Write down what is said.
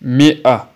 Mais